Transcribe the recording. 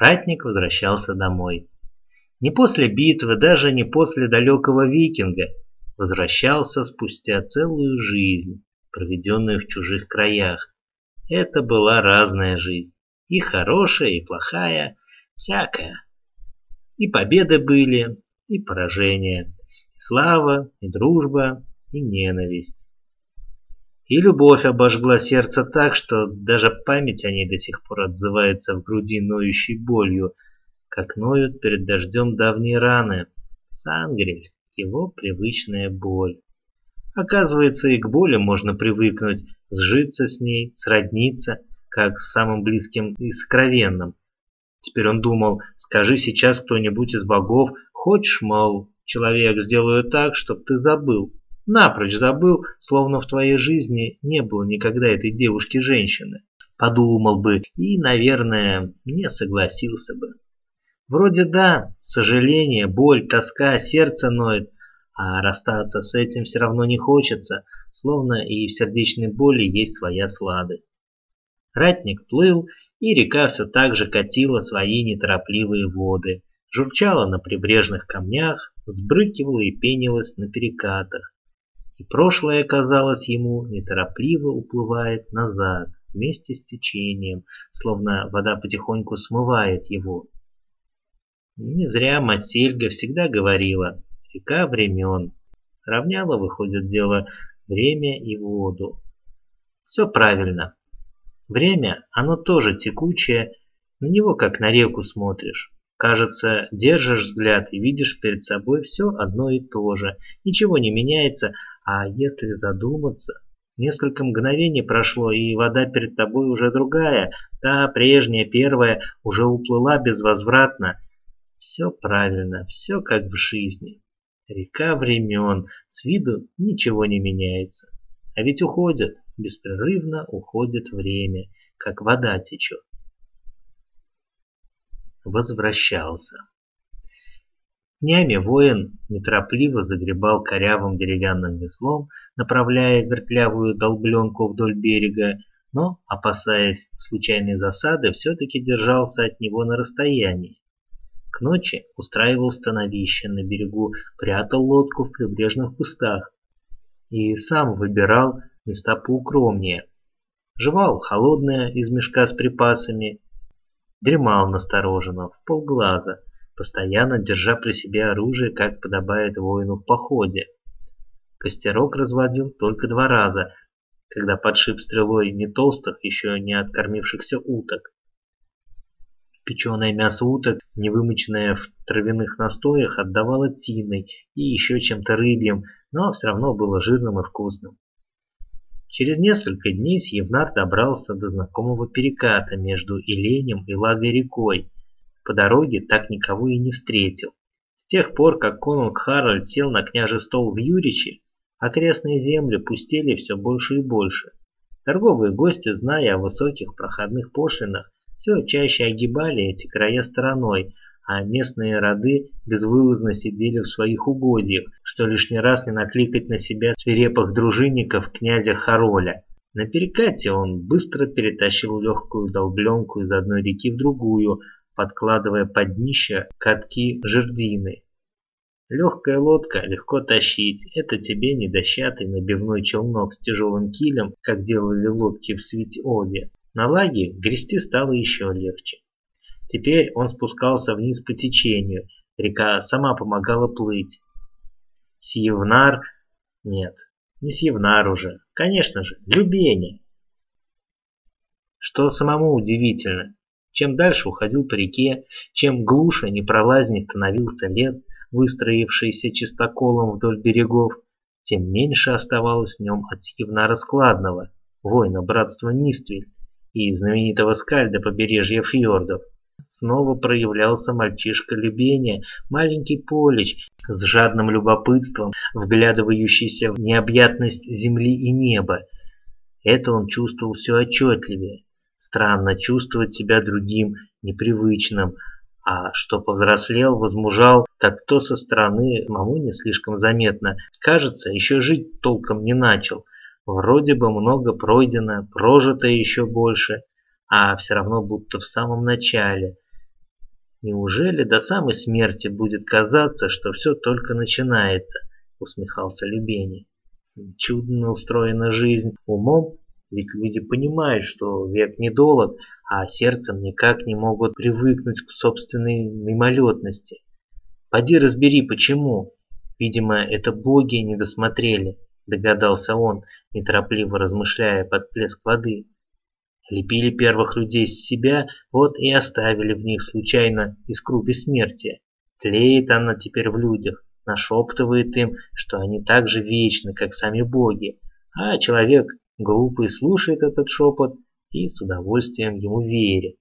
Ратник возвращался домой. Не после битвы, даже не после далекого викинга. Возвращался спустя целую жизнь, проведенную в чужих краях. Это была разная жизнь. И хорошая, и плохая, всякая. И победы были, и поражения. И слава, и дружба, и ненависть. И любовь обожгла сердце так, что даже память о ней до сих пор отзывается в груди ноющей болью, как ноют перед дождем давние раны. Сангрель, его привычная боль. Оказывается, и к боли можно привыкнуть, сжиться с ней, сродниться, как с самым близким и сокровенным. Теперь он думал, скажи сейчас кто-нибудь из богов, хочешь, мол, человек, сделаю так, чтоб ты забыл. Напрочь забыл, словно в твоей жизни не было никогда этой девушки-женщины. Подумал бы и, наверное, не согласился бы. Вроде да, сожаление, боль, тоска, сердце ноет, а расстаться с этим все равно не хочется, словно и в сердечной боли есть своя сладость. Ратник плыл, и река все так же катила свои неторопливые воды, журчала на прибрежных камнях, сбрыкивала и пенилась на перекатах и прошлое, казалось ему, неторопливо уплывает назад, вместе с течением, словно вода потихоньку смывает его. Не зря Матильга всегда говорила «река времен». Равняла, выходит, дело время и воду. Все правильно. Время, оно тоже текучее, на него как на реку смотришь. Кажется, держишь взгляд и видишь перед собой все одно и то же. Ничего не меняется, а если задуматься, несколько мгновений прошло, и вода перед тобой уже другая, та прежняя, первая, уже уплыла безвозвратно. Все правильно, все как в жизни. Река времен, с виду ничего не меняется. А ведь уходит, беспрерывно уходит время, как вода течет. Возвращался. Днями воин неторопливо загребал корявым деревянным веслом, направляя вертлявую долбленку вдоль берега, но, опасаясь случайной засады, все-таки держался от него на расстоянии. К ночи устраивал становище на берегу, прятал лодку в прибрежных кустах и сам выбирал места поукромнее. Жевал холодное из мешка с припасами, дремал настороженно, в полглаза – постоянно держа при себе оружие, как подобает воину в походе. Костерок разводил только два раза, когда подшиб стрелой не толстых, еще не откормившихся уток. Печеное мясо уток, не вымоченное в травяных настоях, отдавало тиной и еще чем-то рыбьем, но все равно было жирным и вкусным. Через несколько дней Сьевнар добрался до знакомого переката между Иленем и Лагой рекой, по дороге так никого и не встретил. С тех пор, как конунг Харальд сел на княже стол в Юриче, окрестные земли пустели все больше и больше. Торговые гости, зная о высоких проходных пошлинах, все чаще огибали эти края стороной, а местные роды безвылазно сидели в своих угодьях, что лишний раз не накликать на себя свирепых дружинников князя Хароля. На перекате он быстро перетащил легкую долбленку из одной реки в другую, подкладывая под днище катки жердины. Легкая лодка легко тащить, это тебе не дощатый набивной челнок с тяжелым килем, как делали лодки в Свите-Оде. На лаге грести стало еще легче. Теперь он спускался вниз по течению, река сама помогала плыть. Сьевнар... Нет, не Сьевнар уже, конечно же, Любеня. Что самому удивительно, чем дальше уходил по реке, чем глуше, непролазней становился лес, выстроившийся чистоколом вдоль берегов, тем меньше оставалось в нем от Сьевнара Складного, воина братства Ниствель и знаменитого скальда побережья фьордов. Снова проявлялся мальчишка Любения, маленький Полич, с жадным любопытством, вглядывающийся в необъятность земли и неба. Это он чувствовал все отчетливее. Странно чувствовать себя другим, непривычным, а что повзрослел, возмужал, так то со стороны маму не слишком заметно. Кажется, еще жить толком не начал. Вроде бы много пройдено, прожито еще больше, а все равно будто в самом начале. Неужели до самой смерти будет казаться, что все только начинается? Усмехался Любени. Чудно устроена жизнь умом, ведь люди понимают, что век недолг, а сердцем никак не могут привыкнуть к собственной мимолетности. Поди разбери, почему. Видимо, это боги не досмотрели, догадался он, неторопливо размышляя под плеск воды. Лепили первых людей с себя, вот и оставили в них случайно искру бессмертия. Тлеет она теперь в людях, нашептывает им, что они так же вечны, как сами боги. А человек глупый слушает этот шепот и с удовольствием ему верит.